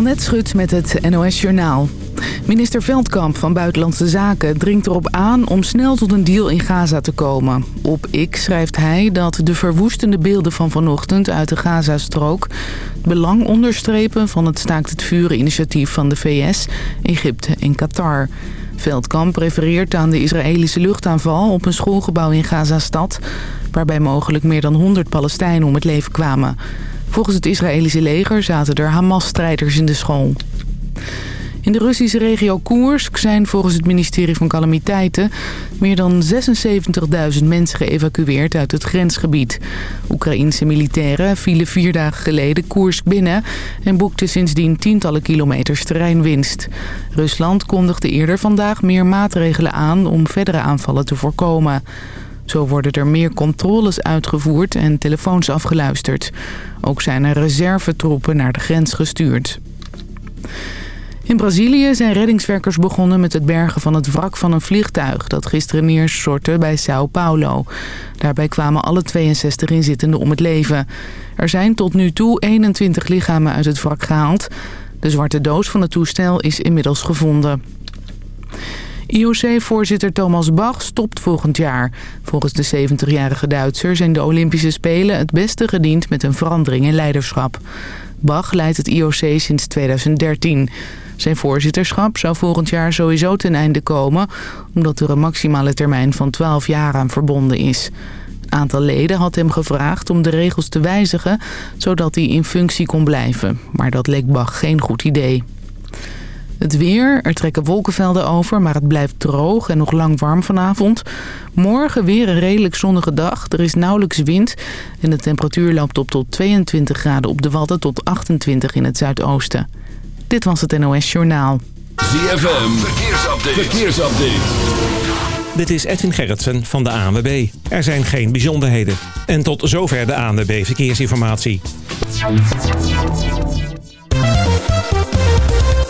Annette Schut met het NOS Journaal. Minister Veldkamp van Buitenlandse Zaken dringt erop aan om snel tot een deal in Gaza te komen. Op X schrijft hij dat de verwoestende beelden van vanochtend uit de Gazastrook... het belang onderstrepen van het staakt het vuren initiatief van de VS, Egypte en Qatar. Veldkamp refereert aan de Israëlische luchtaanval op een schoolgebouw in Gazastad... waarbij mogelijk meer dan 100 Palestijnen om het leven kwamen... Volgens het Israëlische leger zaten er Hamas-strijders in de school. In de Russische regio Koersk zijn volgens het ministerie van Calamiteiten... meer dan 76.000 mensen geëvacueerd uit het grensgebied. Oekraïense militairen vielen vier dagen geleden Koersk binnen... en boekten sindsdien tientallen kilometers terreinwinst. Rusland kondigde eerder vandaag meer maatregelen aan om verdere aanvallen te voorkomen. Zo worden er meer controles uitgevoerd en telefoons afgeluisterd. Ook zijn er reservetroepen naar de grens gestuurd. In Brazilië zijn reddingswerkers begonnen met het bergen van het wrak van een vliegtuig... dat gisteren neerstortte bij Sao Paulo. Daarbij kwamen alle 62 inzittenden om het leven. Er zijn tot nu toe 21 lichamen uit het wrak gehaald. De zwarte doos van het toestel is inmiddels gevonden. IOC-voorzitter Thomas Bach stopt volgend jaar. Volgens de 70-jarige Duitser zijn de Olympische Spelen het beste gediend met een verandering in leiderschap. Bach leidt het IOC sinds 2013. Zijn voorzitterschap zou volgend jaar sowieso ten einde komen... omdat er een maximale termijn van 12 jaar aan verbonden is. Een aantal leden had hem gevraagd om de regels te wijzigen... zodat hij in functie kon blijven. Maar dat leek Bach geen goed idee. Het weer, er trekken wolkenvelden over, maar het blijft droog en nog lang warm vanavond. Morgen weer een redelijk zonnige dag. Er is nauwelijks wind en de temperatuur loopt op tot 22 graden op de Wadden tot 28 in het zuidoosten. Dit was het NOS Journaal. ZFM, verkeersupdate. verkeersupdate. Dit is Edwin Gerritsen van de ANWB. Er zijn geen bijzonderheden. En tot zover de ANWB Verkeersinformatie.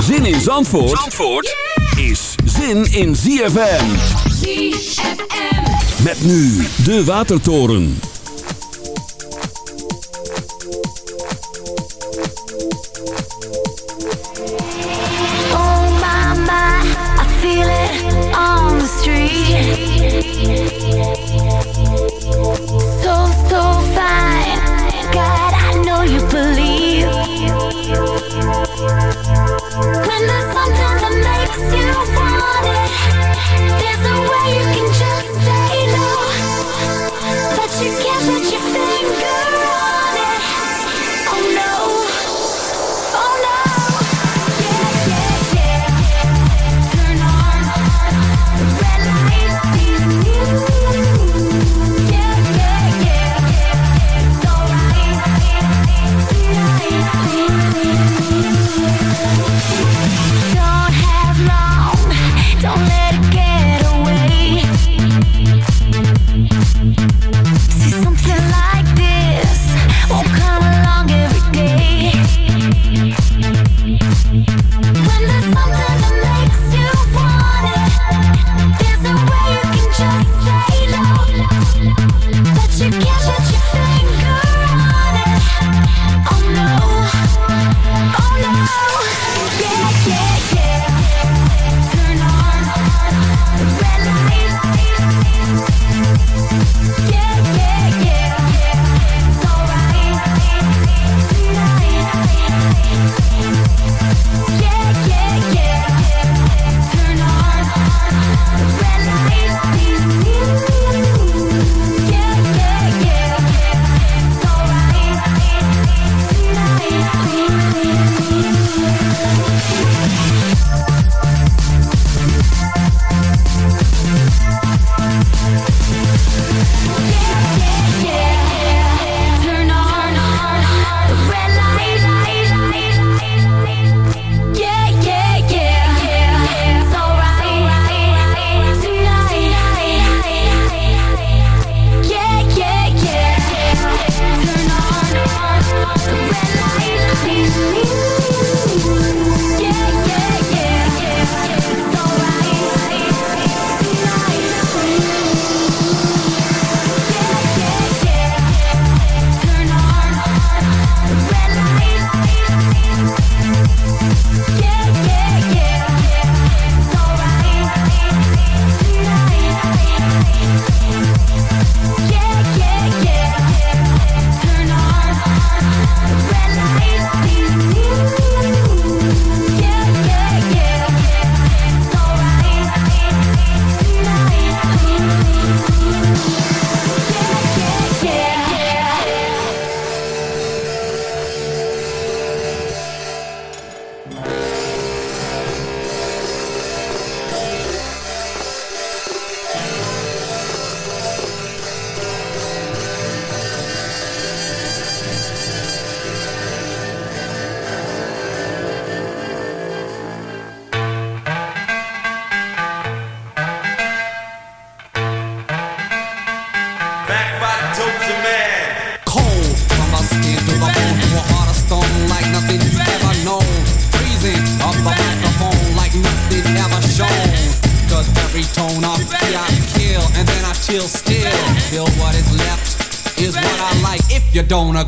Zin in Zandvoort, Zandvoort is zin in ZFM. ZFM. Met nu de Watertoren. Oh my, I feel it on the street. There's a way you can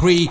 agree,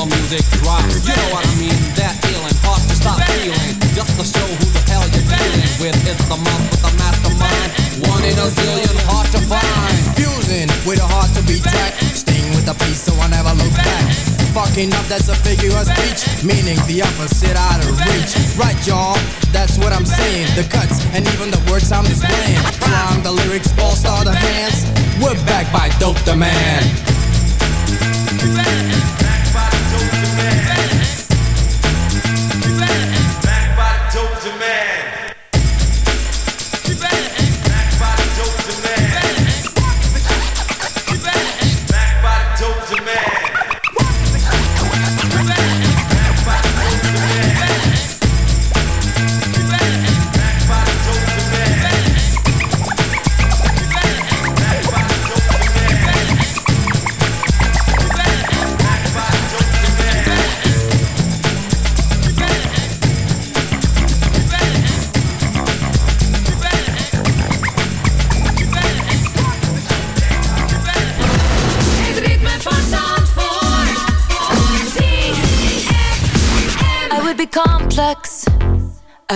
The music drops. You know what I mean? That feeling, hard to stop feeling. Just to show who the hell you're dealing with. It's the month with the mastermind. One in a zillion, hard to find. Fusing with a heart to be tracked. Staying with the peace so I never look back. Fucking up, that's a figure of speech. Meaning the opposite out of reach. Right, y'all? That's what I'm saying. The cuts and even the words I'm displaying. Climb the lyrics, all star the hands. We're back by Dope the Man.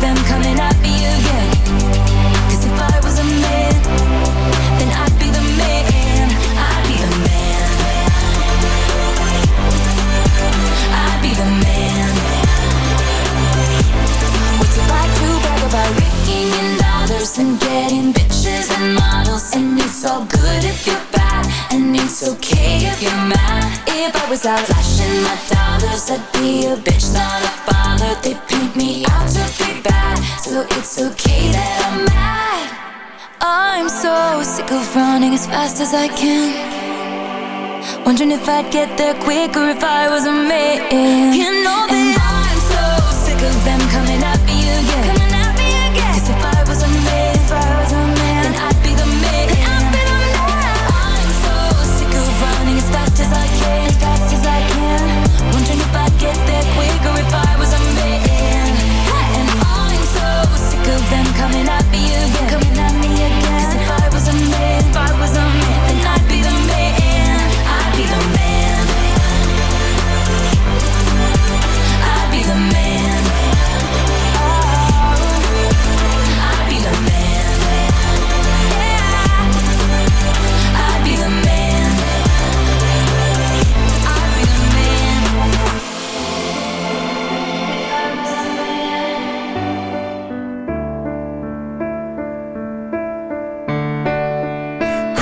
them coming after you, if I was a man, then I'd be the man. I'd be the man. I'd be the man. What's it like to brag about in dollars and getting bitches and models? And it's all good if you're bad, and it's okay if you're mad. If I was flashing my dollars, I'd be a bitch, not a but They paint me out to be bad So it's okay that I'm mad. I'm so sick of running as fast as I can. Wondering if I'd get there quicker if I was a man. You know that and I'm so sick of them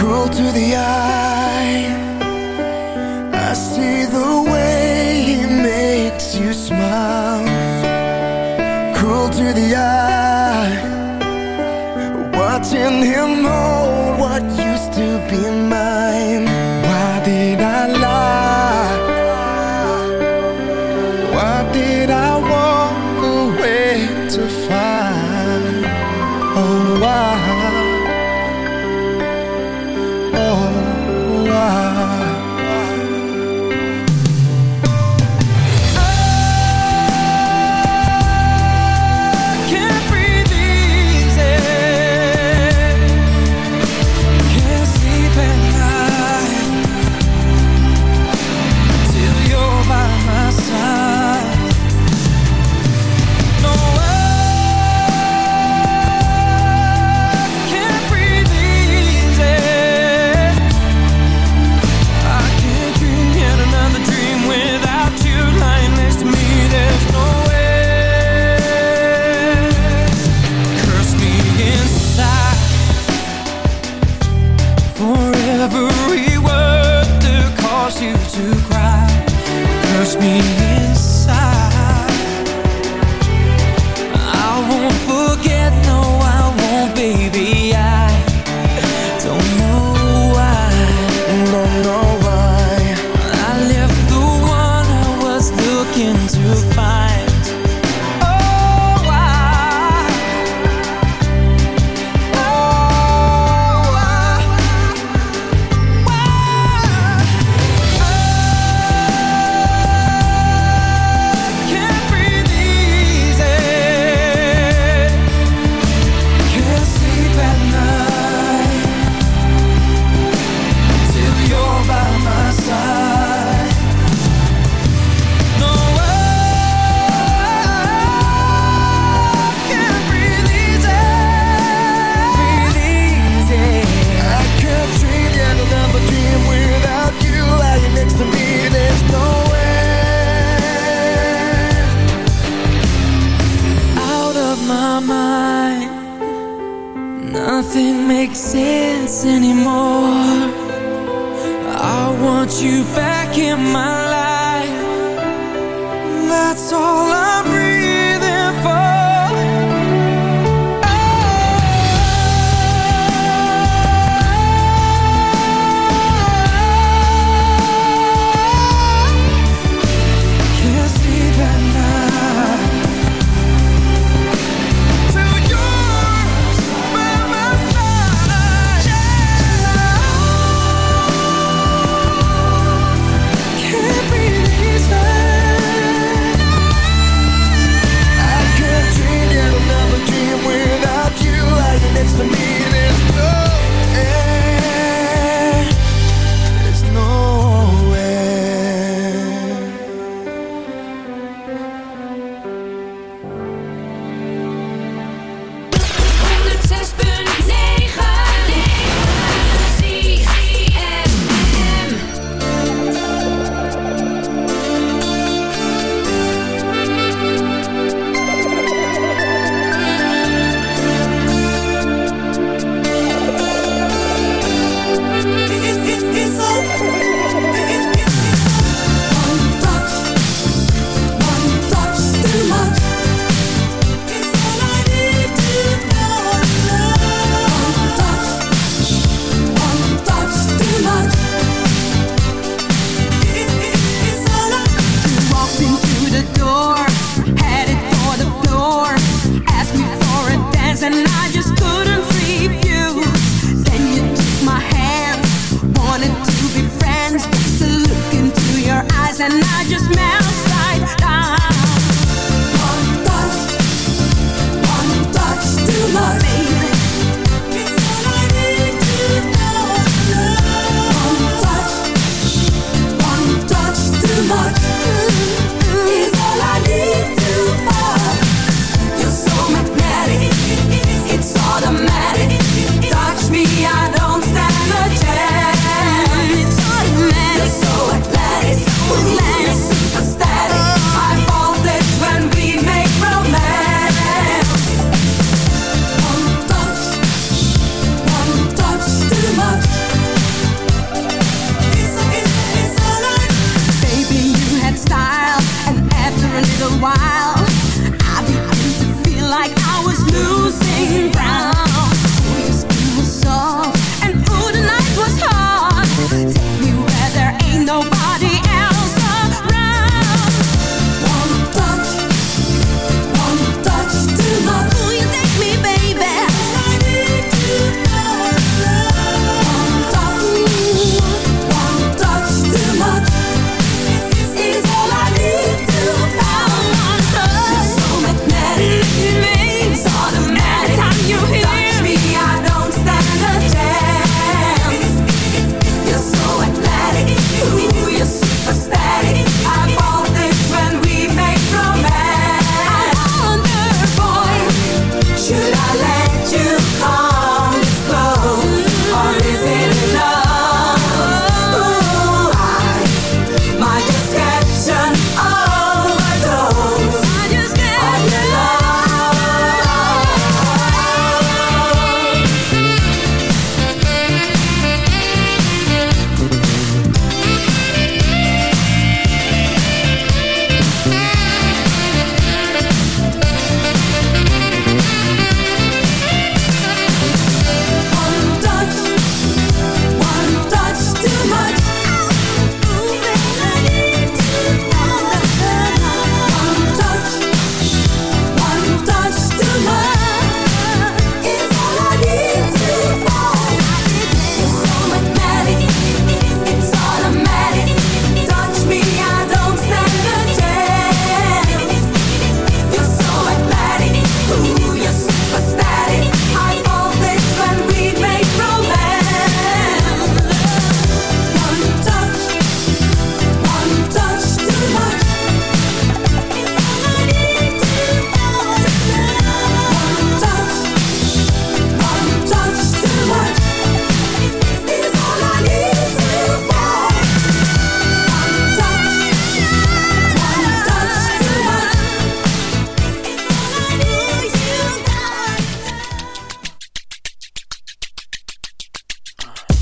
cruel to the eye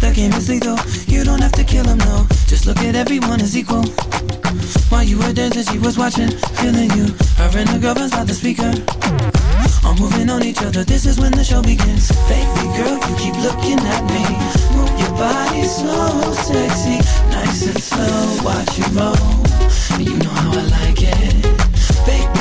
The game is lethal. You don't have to kill them, no. Just look at everyone as equal. While you were dancing, she was watching, feeling you. Her and her girlfriend's by the speaker. All moving on each other. This is when the show begins. Baby girl, you keep looking at me. Move your body so sexy, nice and slow. Watch you roll. You know how I like it.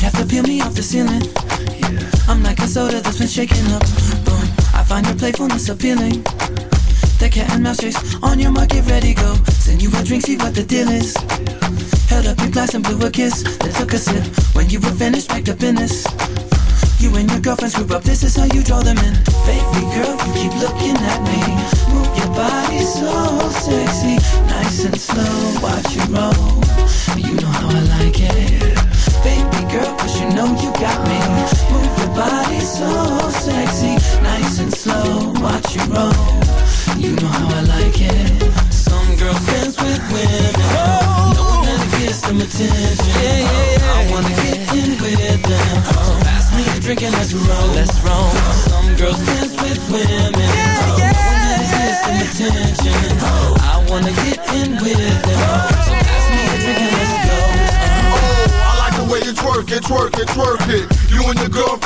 Might have to peel me off the ceiling. I'm like a soda that's been shaken up. Boom, I find your playfulness appealing. The cat and mouse chase on your mark, get ready, go. Send you a drink, see what the deal is. Held up your glass and blew a kiss, then took a sip. When you were finished, packed up in this. You and your girlfriends group up, this is how you draw them in. Baby girl, you keep looking at me. Move your body so sexy, nice and slow. Watch you roll, you know how I like it. Baby girl, cause you know you got me. Move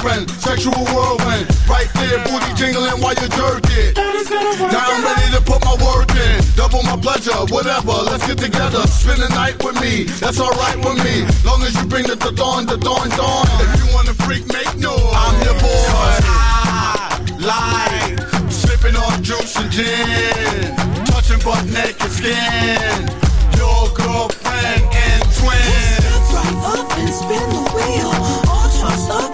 girlfriend, sexual whirlwind. Right there, booty jingling while you jerk it. Now I'm ready to put my work in. Double my pleasure, whatever. Let's get together. Spend the night with me. That's alright with me. Long as you bring the dawn, the dawn, dawn. If you wanna freak, make noise. I'm your boy. I like sipping on juice and gin, touching butt naked skin. Your girlfriend and twin. Right up and spin the wheel. All charged up on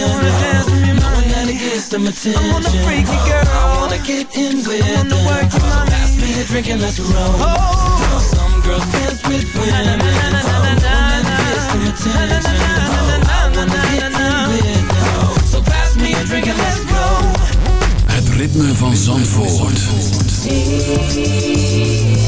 With women. No one ever gives them attention. I wanna freaky girl. I wanna get in with them. So pass me a drink and let's roll. Some girls dance with women. Attention. I wanna get in with them. So pass me a drink and let's go. Het ritme van Zandvoort. Thank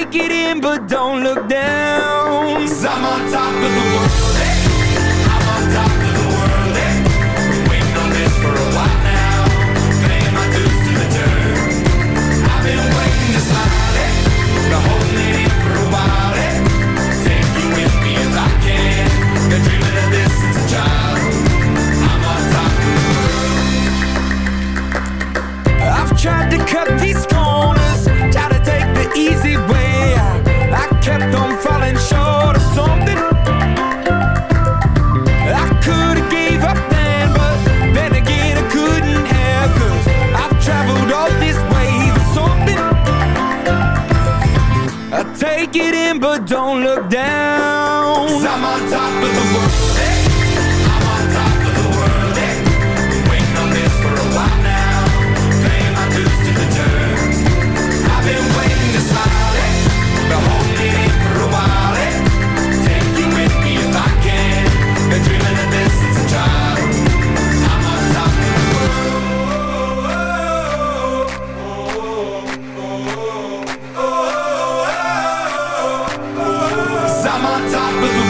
Take it in, but don't look down. Cause I'm on top of the world. in, but don't look down. I'm on top of the world. but the